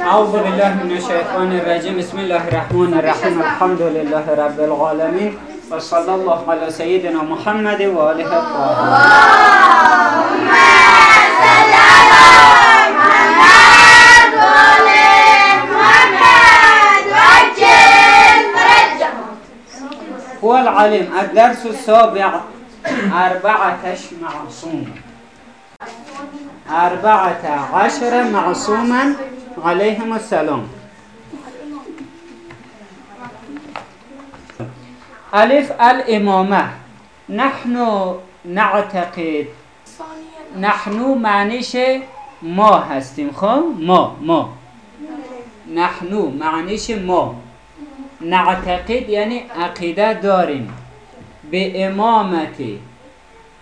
أعوذ بالله من الشيطان الرجيم. بسم الله الرحمن الرحيم. الحمد لله رب العالمين وصلى الله على سيدنا محمد وآله الطاهرين. هو العليم. الدرس السابع. أربعة معصوم. أربعة عشر معصوما. عليهم السلام. ألف الإمامة نحن نعتقد. نحن معنیش ما هستیم خب؟ ما ما. نحن معنیش ما. نعتقد یعنی عقیده داریم. به امامتی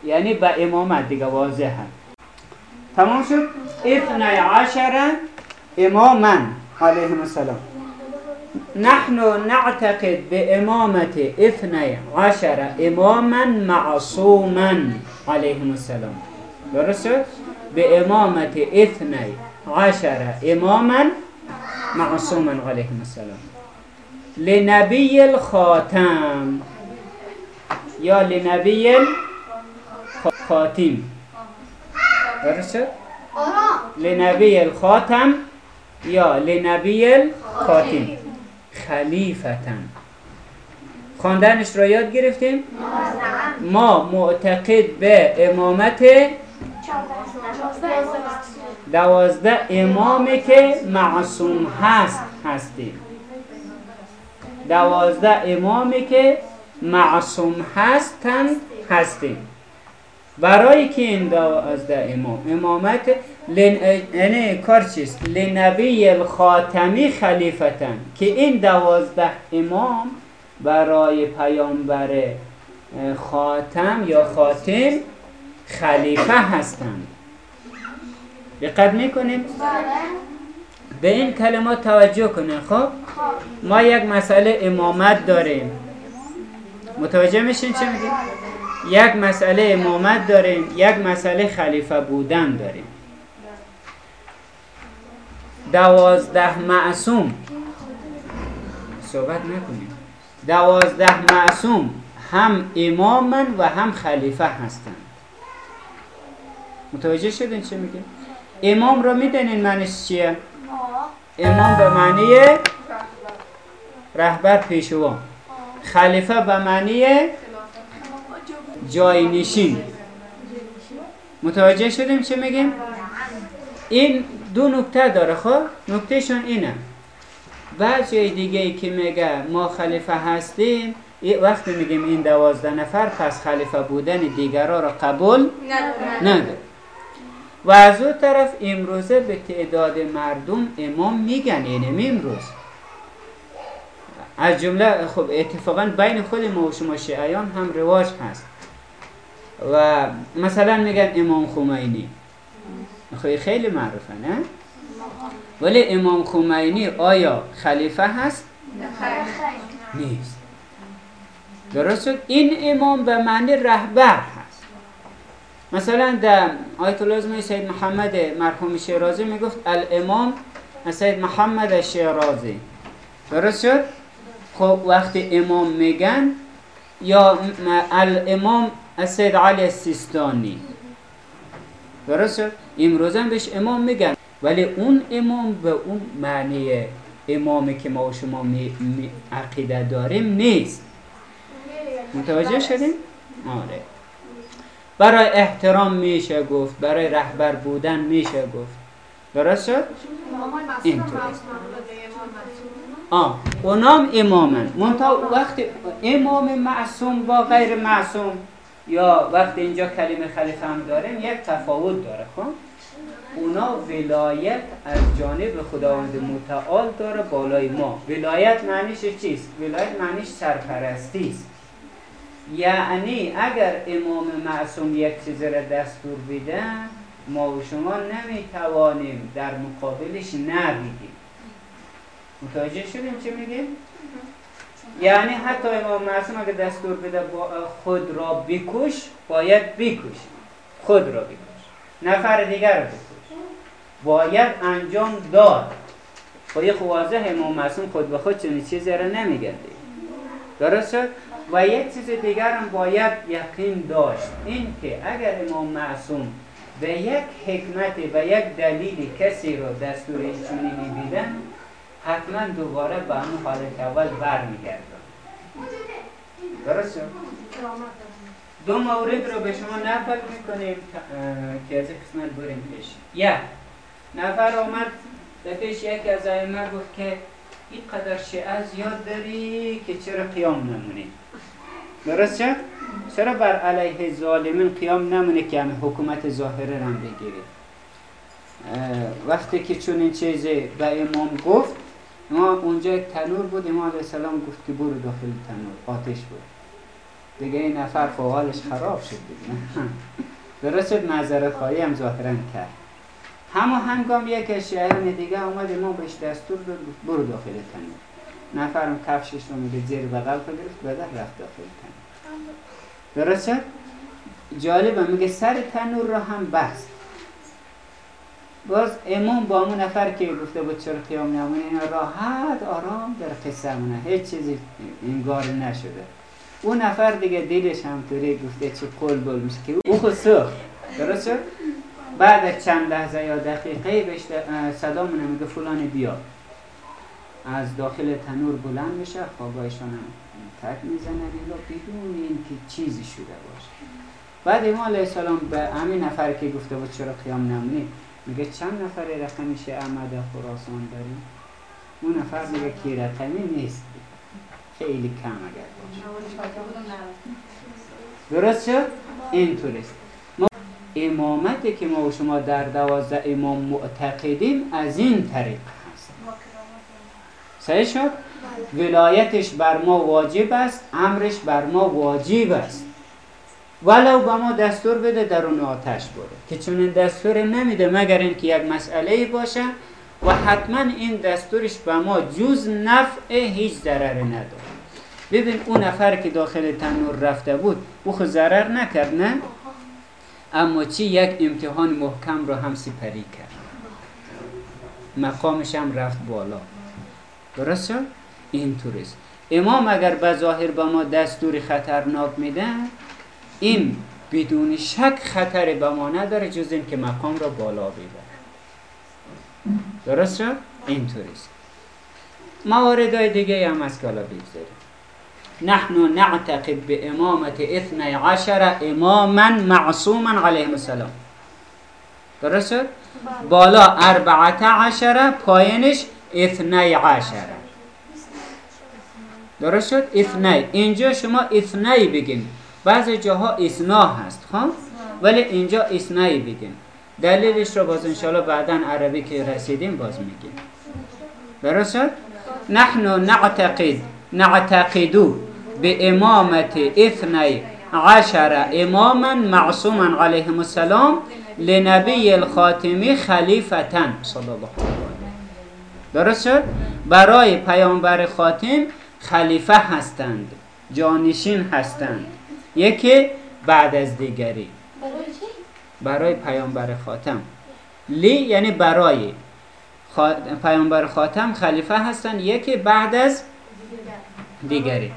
یعنی به امامت دیگه واضح هست تمام شد؟ اثنی عشر اماما علیهم السلام. نحن نعتقد بإمامة اثني عشر إماما معصوما عليهم السلام. درست؟ بإمامة اثني عشر إماما معصوما عليهم السلام. لنبي الخاتم. یا لنبی الخاتم. درست؟ لنبی الخاتم. یا لنبی الخاتم خلیفتن خواندنش را یاد گرفتیم؟ ما معتقد به امامت دوازده امامی که معصوم هست هستیم. دوازده امامی که معصوم هستند هستیم. برای که این دوازده امام. امامت لن... یعنی کار چیست؟ لنبی الخاتمی خلیفتن. که این دوازده امام برای پیامبر خاتم یا خاتم خلیفه هستند. دقت می‌کنیم؟ به این کلمات توجه کنیم خب؟ ما یک مسئله امامت داریم. متوجه میشین چه میگیم یک مسئله امامت داریم یک مسئله خلیفه بودن داریم. دوازده معصوم. صحبت نکنیم. دوازده معصوم هم امامن و هم خلیفه هستند. متوجه شدین چه میگه؟ امام رو می‌دونین معنیش چیه؟ امام به معنی رهبر پیشوا. خلیفه به معنی جای نشین. متوجه شدیم چه میگیم؟ این دو نکته داره خب؟ نکتهشون اینه. بعد جای دیگه ای که میگه ما خلیفه هستیم وقتی میگیم این دوازده نفر پس خلیفه بودن دیگرها را قبول نداره و از اون طرف امروزه به تعداد مردم امام میگن یعنی امروز. از جمله خب اتفاقا بین خود ما و شما شیعیان هم رواج هست. و مثلا میگن امام خمینی خیلی خیلی معروفه نه؟ ولی امام خمینی آیا خلیفه هست؟ نیست درست شد؟ این امام به معنی رهبر هست مثلا در آیت الله سید محمد مرحوم شیرازی می‌گفت الامام سید محمد شیرازی درست شد؟ خب وقتی امام میگن یا الامام سید علی سیستانی درست شد؟ امروز هم بهش امام میگن. ولی اون امام به اون معنی امامی که ما و شما می, می عقیده داریم نیست. متوجه شدیم؟ آره. برای احترام میشه گفت برای رهبر بودن میشه گفت. درست شد؟ اینطور. آه اونام امامن. منتها وقتی امام معصوم با غیر معصوم یا وقتی اینجا کلمه خلیفه هم داریم یک تفاوت داره خب اونا ولایت از جانب خداوند متعال داره بالای ما ولایت معنیش چیست؟ ولایت معنیش سرپرستی است یعنی اگر امام معصوم یک چیز را دستور بده ما و شما نمی‌توانیم در مقابلش نبیدیم متوجه شدیم چه میگیم؟ یعنی حتی امام معصوم اگر دستور بده خود را بکش باید بکش. خود را بکش. نفر دیگر را بکش. باید انجام داد. خب خو واضح امام معصوم خود به خود چنین چیزی را نمیگه درست شد؟ و یک چیز دیگر هم باید یقین داشت. این که اگر امام معصوم به یک حکمت و یک دلیل کسی رو دستور چونی می‌دیدن حتما دوباره به همون حالت اول برمیگردن درست؟ دو مورد رو به شما نقل می‌کنیم که از قسمت بریم پیش یک نفر آمد به پیش یک از ائمه گفت که این قدر شیعه زیاد داری که چرا قیام نمونی درست شد؟ چرا بر علیه ظالمین قیام نمونه که همه حکومت ظاهره رو بگیری وقتی که چون این چیزی به امام گفت ما اونجا یک تنور بود امام علیه السلام گفت که برو داخل تنور آتش بود دیگه این نفر فعالش خراب شد دیگه. درست شد معذرت خواهی هم ظاهرا کرد. همه هنگام یک شهران دیگه اومد ما بهش دستور داد برو داخل تنور. نفرم کفشش رو میگه زیر بغل گرفت بدر رفت داخل تنور. درست شد؟ جالبه میگه سر تنور رو هم بست. باز امام با اون نفر که گفته بود چرا قیام نمونه اینا راحت آرام در قصه مونه هیچ چیزی انگار نشده. اون نفر دیگه دلش همطوری گفته چه قول بول میشه که او خود سخت درست شد؟ بعد از چند لحظه یا دقیقه بهش صدا منه میگه فلان بیا. از داخل تنور بلند میشه خوابایشان هم تک می‌زنه ایلا بدون اینکه چیزی شده باشه. بعد امام علیه السلام به همین نفر که گفته بود چرا قیام نمونی میگه چند نفر رقمش احمد خراسان داریم اون نفر میگه کی رقمی نیست. خیلی کم اگر باشه. درست شد؟ اینطوریست ما امامتی که ما و شما در دوازده امام معتقدیم از این طریق هست. صحیح شد؟ ولایتش بر ما واجب است امرش بر ما واجب است. ولو به ما دستور بده درون آتش بره که چون دستور نمیده مگر اینکه یک مسئله باشه و حتما این دستورش به ما جز نفع هیچ ضرر نداره. ببین اون نفر که داخل تنور رفته بود او خود ضرر نکرد نه؟ اما چی یک امتحان محکم رو هم سپری کرد؟ مقامش هم رفت بالا. درست شد؟ این توریست امام اگر به ظاهر به ما دستور خطرناک میده این بدون شک خطر به ما نداره جز این که مقام را بالا ببره درست شد؟ این توریست مواردهای دیگه هم از کالا بگذاریم. نحن نعتقد به امامت اثنی عشر اماما معصوما علیه السلام. درست شد؟ بالا اربعت عشر پایینش اثنی عشر. درست شد؟ اثنی. اینجا شما اثنی بگین. بعضی جاها اثنا هست خب؟ ولی اینجا اثنی بگین دلیلش رو باز انشاءالله بعدا عربی که رسیدیم باز میگیم درست شد؟ نحن نعتقد نعتقدو به امامت اثنی عشر اماما معصوما علیهم السلام لنبی الخاتمی خلیفتن صلی الله علیه درست؟ برای پیامبر خاتم خلیفه هستند جانشین هستند یکی بعد از دیگری. برای پیامبر خاتم. لی یعنی برای. پیامبر خاتم خلیفه هستند یکی بعد از دیگری.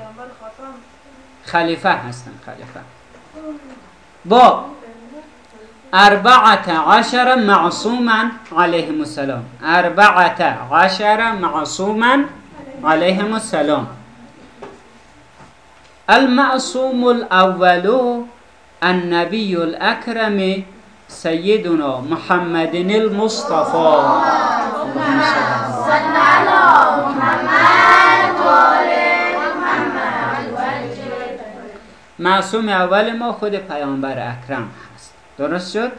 خلیفه هستن خلیفه. با اربعت عشر معصوما علیهم السلام. اربعت عشر معصوما علیهم السلام. المعصوم الاول النبي الاكرم سيدنا محمد المصطفى. معصوم اول ما خود پیامبر اکرم هست. درست شد؟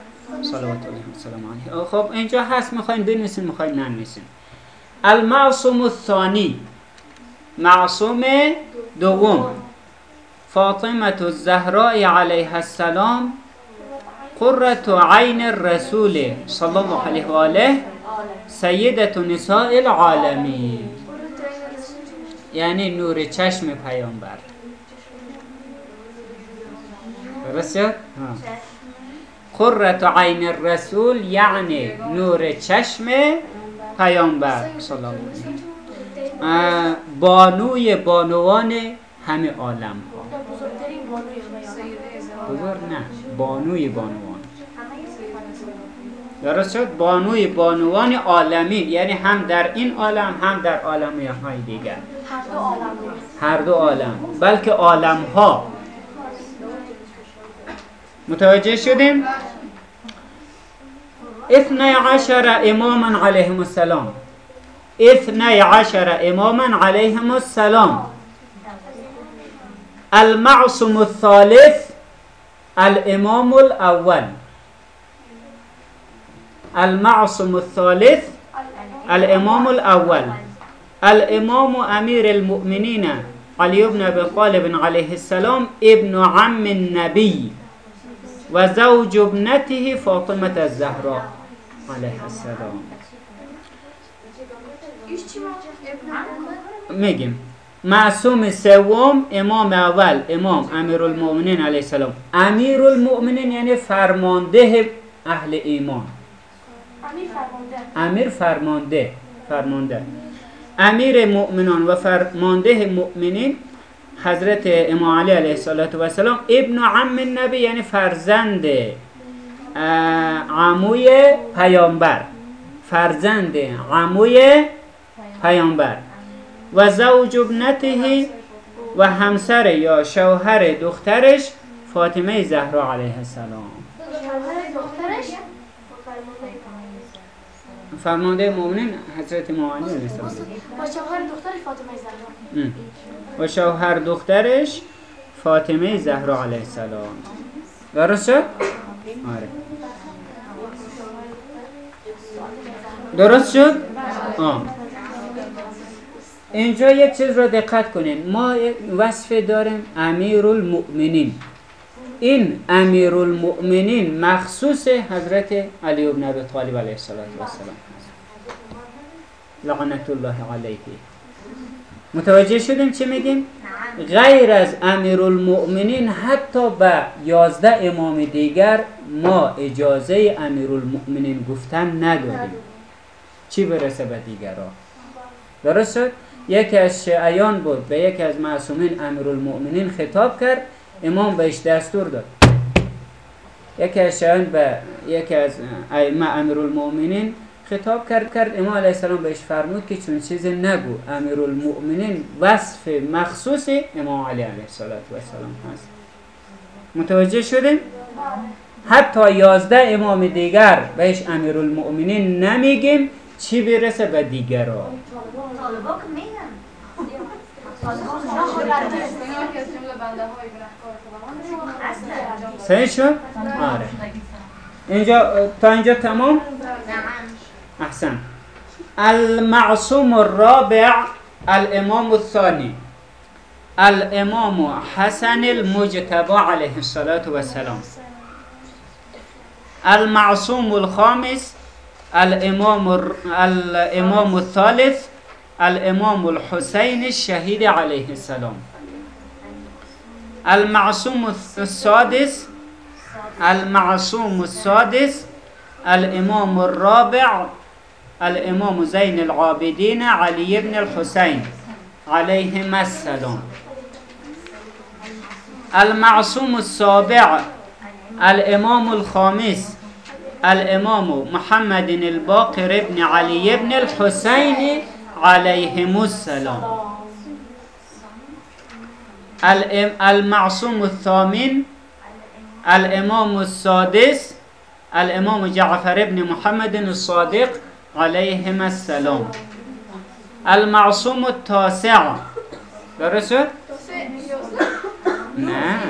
صلوات الله سلام علیه. خب اینجا هست. می‌خواین بنویسین می‌خواین ننویسین المعصوم الثانی. معصوم دوم. فاطمه الزهراء علیه السلام قرة عین الرسول صلی الله علیه و آله سیدت نساء العالمین یعنی نور چشم پیامبر. درست؟ قررت عین الرسول یعنی نور چشم پیامبر صلی الله علیه بانوی بانوان همه عالم ها بزرگترین بانوی خدایان. بزرگ نه بانوی بانوان. درست شد؟ بانوی بانوان عالمین یعنی هم در این عالم هم در عالم های دیگر. هر دو عالم نیست. هر دو عالم بلکه عالم ها متوجه شدیم؟ اثنی عشر اماما علیهم السلام. اثنی عشر اماما علیهم السلام. المعصوم الثالث الإمام الأول. المعصم الثالث. الإمام الأول. الإمام أمير المؤمنين علي بن أبي طالب عليه السلام ابن عم النبي وزوج ابنته فاطمة الزهراء عليه السلام. معصوم سوم امام اول امام امیر المؤمنین علیه السلام. امیر المؤمنین یعنی فرمانده اهل ایمان. امیر فرمانده. امیر فرمانده فرمانده. امیر مؤمنان و فرمانده مؤمنین حضرت امام علی علیه السلام ابن عم النبی یعنی فرزند عموی پیامبر. فرزند عموی پیامبر. و زوج ابنته و همسر یا شوهر دخترش فاطمه زهرا علیه السلام فرمانده مؤمنین حضرت علیه السلام با شوهر دخترش فاطمه زهرا. و شوهر دخترش فاطمه زهرا علیه السلام درست شد؟ آره درست شد؟ آه. اینجا یک چیز رو دقت کنین. ما وصف داریم امیر المؤمنین این امیر المؤمنین مخصوص حضرت علی بن ابی طالب علیه السلام لعنت الله علیه. متوجه شدیم چه میگیم؟ غیر از امیر المؤمنین حتی به یازده امام دیگر ما اجازه امیر المؤمنین گفتن نداریم. چی برسه به دیگرها درست شد؟ یکی از شیعیان بود به یکی از معصومین امیر المؤمنین خطاب کرد امام بهش دستور داد. یکی از شیعیان به یکی از ائمه امیر المؤمنین خطاب کرد کرد امام علیه السلام بهش فرمود که چون چیزی نگو امیر المؤمنین وصف مخصوص امام علی علیه السلام هست. متوجه شدیم؟ حتی یازده امام دیگر بهش امیر المؤمنین نمیگیم چی برسه به میگن صحیح شد؟ آره اینجا تا اینجا تمام؟ احسن المعصوم الرابع الامام الثاني الامام حسن المجتبى عليه الصلاة والسلام المعصوم الخامس الامام الامام الثالث الإمام الحسين الشهيد عليه السلام. المعصوم السادس المعصوم السادس الإمام الرابع الإمام زين العابدين علي بن الحسين عليهما السلام. المعصوم السابع الإمام الخامس الإمام محمد الباقر بن علي بن الحسين عليهم السلام المعصوم الثامن الإمام السادس الإمام جعفر بن محمد الصادق عليهما السلام المعصوم التاسع؟ نه.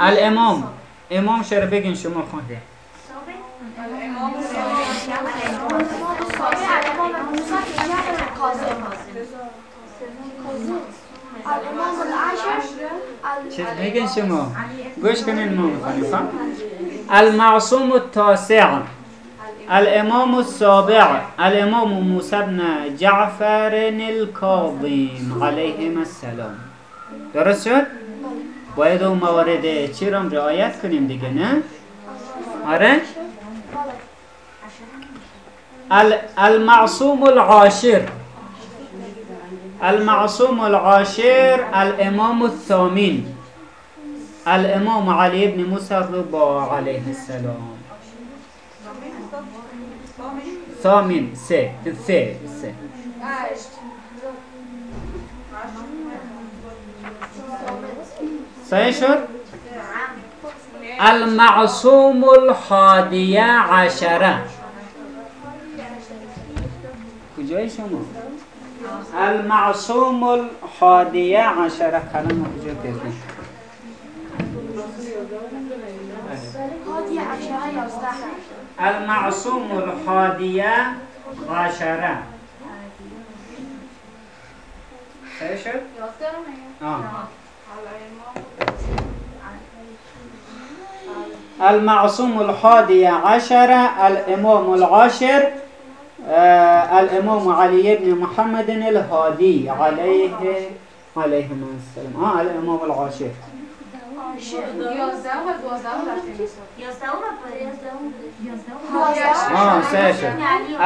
الإمام. إمام چرا بگین شما خونده العاشر چیز بگین شما. گوش کنین ما می‌خوانیم. خب؟ المعصوم التاسع. الامام السابع. الامام موسى بن جعفر الكاظم عليهما السلام. درست شد؟ باید اون موارد چی رو رعایت کنیم دیگه نه؟ آره؟ ال- المعصوم العاشر. المعصوم العاشر الإمام الثامن. الإمام علي بن موسى الرضا عليه السلام. ثامن س س س سيشر المعصوم الحادية عشرة كجاي شمال المعصوم الحادية عشرة كلمة وجود يزن المعصوم الحادية عشرة آه. المعصوم الحادية عشرة الإمام العاشر الإمام علي بن محمد الهادي عليه عليه السلام. آه الإمام العاشر آه ساشر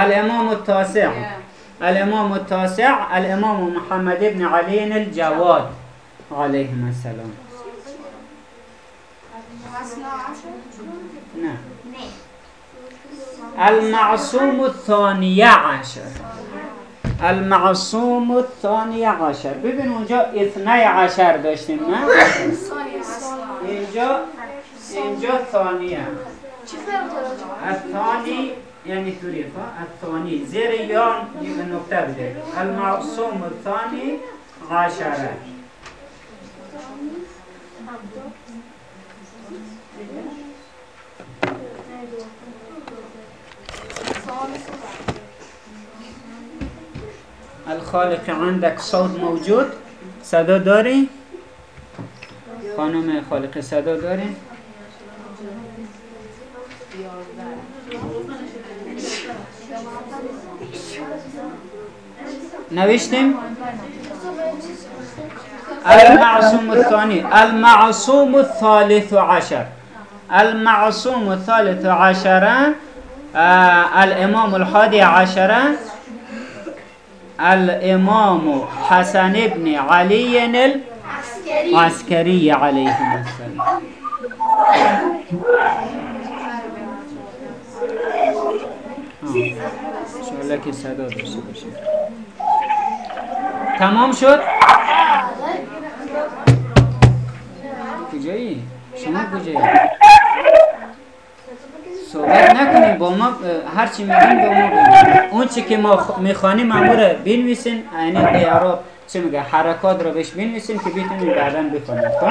الإمام التاسع. الإمام التاسع الإمام محمد بن علي الجواد عليهما السلام. نعم. المعصوم الثانية عشر. المعصوم الثانية عشر. ببین اونجا اثنی عشر داشتیم نه؟ اینجا اینجا ثانیه؟ الثاني يعني ثلاثة الثاني زير يون نقطة بدل المعصوم الثاني عشرة الخالق عندك صوت موجود صدا داری؟ خانم خالق صدا داری؟ نوشتیم المعصوم الثاني المعصوم الثالث عشر المعصوم الثالث عشر آه الإمام الحادي عشر الإمام حسن بن علي العسكري عليه السلام انشاءالله که صدا تمام شد؟ کجایی؟ شما کجایی؟ صحبت نکنیم با ما هر چی میگیم با ما اون چی که ما می‌خوانیم امور بنویسین یعنی اعراب چه میگه حرکات رو بهش بنویسین که بتونیم بعدا بخونیم. خب؟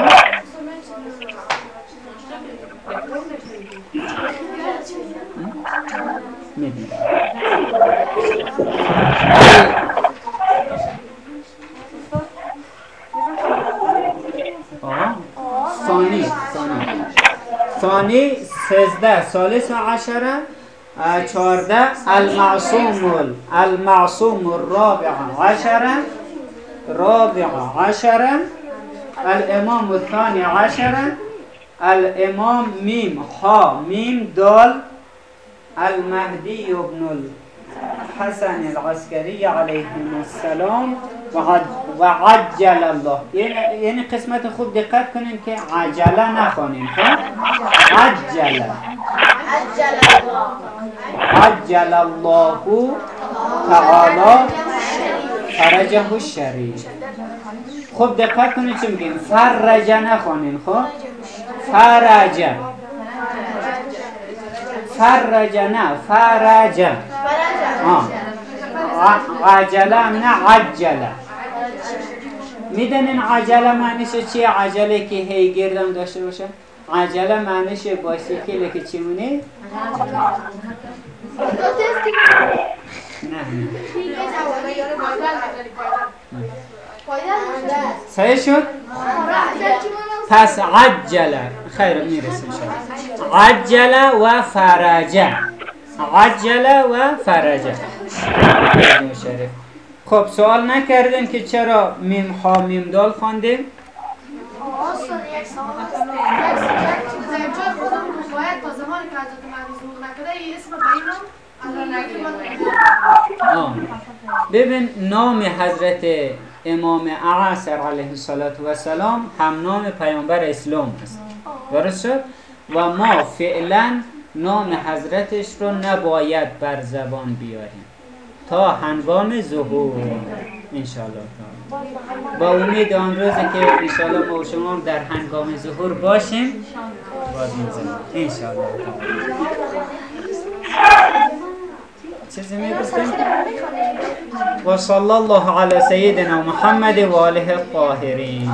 می‌دونیم سزده ثالث عشرة آه، چهارده المعصوم ال- المعصوم الرابع عشرة رابع عشرة الإمام الثاني عشرة الإمام ميم خا ميم دال المهدي بن الحسن العسكري عليه السلام. وعد- وعجل الله. یعنی یعنی قسمت خوب دقت کنین که عجله نخوانین خب؟ عجل عجل الله تعالی فرجه الشریف. خب دقت کنین چی میگیم فرجه نخوانین خب؟ فرجه. فرجه نه فرجه. عجله نه عجله می‌دونین عجله معنیش چیه؟ عجله که هی گردم داشته باشه. عجله معنیش بایسیکله که چی مونه نه نه. صحیح شد؟ پس عجله خیر می‌رسه انشاءالله عجله و فرجه. عجله و فرجه شریف. خب سوال نکردین که چرا میم ها میم دال خواندیم. ببین نام حضرت امام اعصر علیه السلام هم نام پیامبر اسلام است درست شد و ما فعلا نام حضرتش رو نباید بر زبان بیاریم. تا هنگام ظهور. انشاءالله. با امید آن روزی که انشاءالله ما شما در هنگام ظهور باشیم باز می‌زنیم. چیزی می‌گفتیم و صلی الله علی سیدنا محمد و آله الطاهرین.